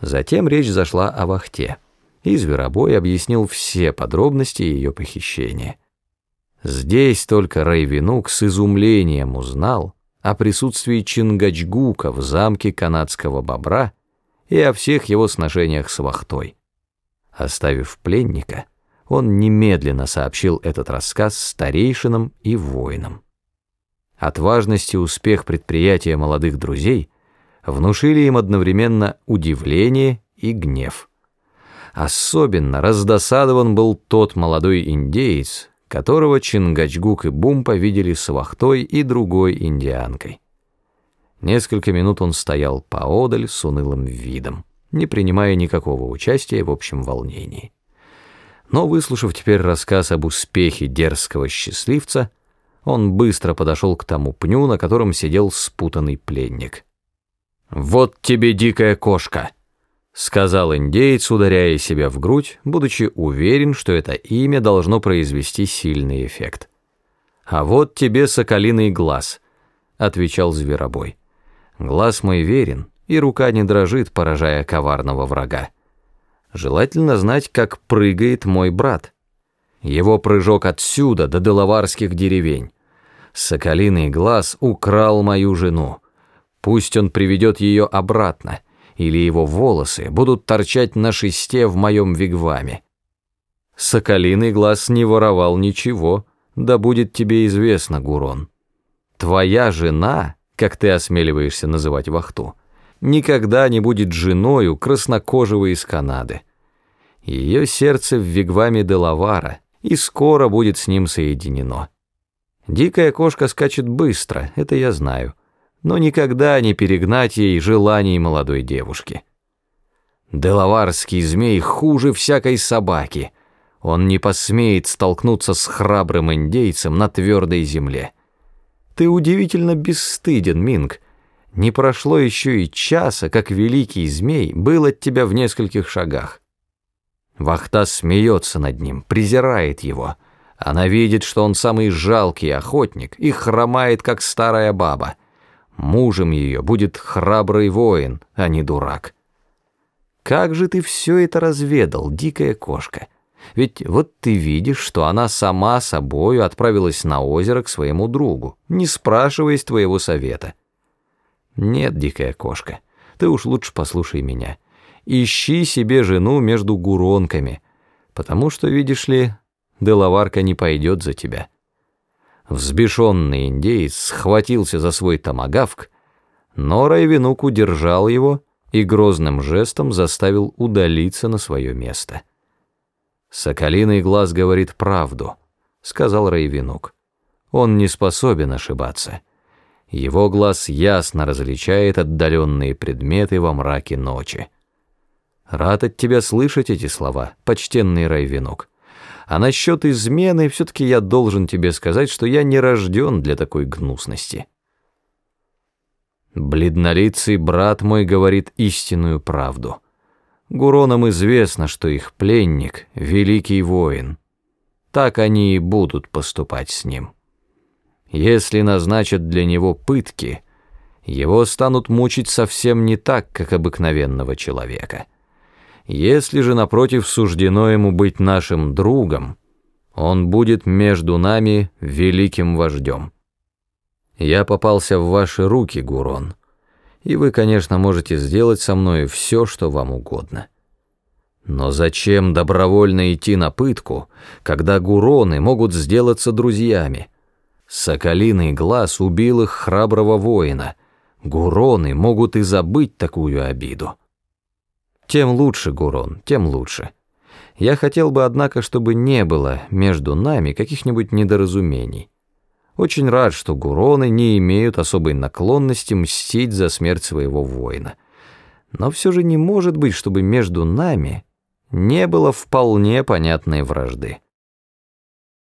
Затем речь зашла о вахте, и Зверобой объяснил все подробности ее похищения. Здесь только Райвенук с изумлением узнал о присутствии Чингачгука в замке канадского бобра и о всех его сношениях с вахтой. Оставив пленника, он немедленно сообщил этот рассказ старейшинам и воинам. От важности успех предприятия молодых друзей внушили им одновременно удивление и гнев. Особенно раздосадован был тот молодой индеец, которого Чингачгук и Бумпа видели с вахтой и другой индианкой. Несколько минут он стоял поодаль с унылым видом, не принимая никакого участия в общем волнении. Но, выслушав теперь рассказ об успехе дерзкого счастливца, он быстро подошел к тому пню, на котором сидел спутанный пленник. «Вот тебе дикая кошка!» — сказал индеец, ударяя себя в грудь, будучи уверен, что это имя должно произвести сильный эффект. «А вот тебе соколиный глаз», — отвечал зверобой. «Глаз мой верен, и рука не дрожит, поражая коварного врага. Желательно знать, как прыгает мой брат. Его прыжок отсюда до Делаварских деревень. Соколиный глаз украл мою жену. Пусть он приведет ее обратно, или его волосы будут торчать на шесте в моем вигваме. Соколиный глаз не воровал ничего, да будет тебе известно, Гурон. Твоя жена, как ты осмеливаешься называть вахту, никогда не будет женою краснокожего из Канады. Ее сердце в вигваме Делавара, и скоро будет с ним соединено. Дикая кошка скачет быстро, это я знаю, но никогда не перегнать ей желаний молодой девушки. Делаварский змей хуже всякой собаки. Он не посмеет столкнуться с храбрым индейцем на твердой земле. Ты удивительно бесстыден, Минг. Не прошло еще и часа, как великий змей был от тебя в нескольких шагах. Вахта смеется над ним, презирает его — она видит, что он самый жалкий охотник и хромает, как старая баба. Мужем ее будет храбрый воин, а не дурак. Как же ты все это разведал, дикая кошка? Ведь вот ты видишь, что она сама собою отправилась на озеро к своему другу, не спрашиваясь твоего совета. Нет, дикая кошка, ты уж лучше послушай меня. Ищи себе жену между гуронками, потому что, видишь ли, Делаварка не пойдет за тебя. Взбешенный индеец схватился за свой томагавк, но Райвенук удержал его и грозным жестом заставил удалиться на свое место. «Соколиный глаз говорит правду», — сказал Райвенук. «Он не способен ошибаться. Его глаз ясно различает отдаленные предметы во мраке ночи». «Рад от тебя слышать эти слова, почтенный Райвенук. А насчет измены все-таки я должен тебе сказать, что я не рожден для такой гнусности. Бледнолицый брат мой говорит истинную правду. Гуронам известно, что их пленник — великий воин. Так они и будут поступать с ним. Если назначат для него пытки, его станут мучить совсем не так, как обыкновенного человека». Если же, напротив, суждено ему быть нашим другом, он будет между нами великим вождем. Я попался в ваши руки, Гурон, и вы, конечно, можете сделать со мной все, что вам угодно. Но зачем добровольно идти на пытку, когда гуроны могут сделаться друзьями? Соколиный глаз убил их храброго воина. Гуроны могут и забыть такую обиду. Тем лучше, Гурон, тем лучше. Я хотел бы, однако, чтобы не было между нами каких-нибудь недоразумений. Очень рад, что Гуроны не имеют особой наклонности мстить за смерть своего воина. Но все же не может быть, чтобы между нами не было вполне понятной вражды.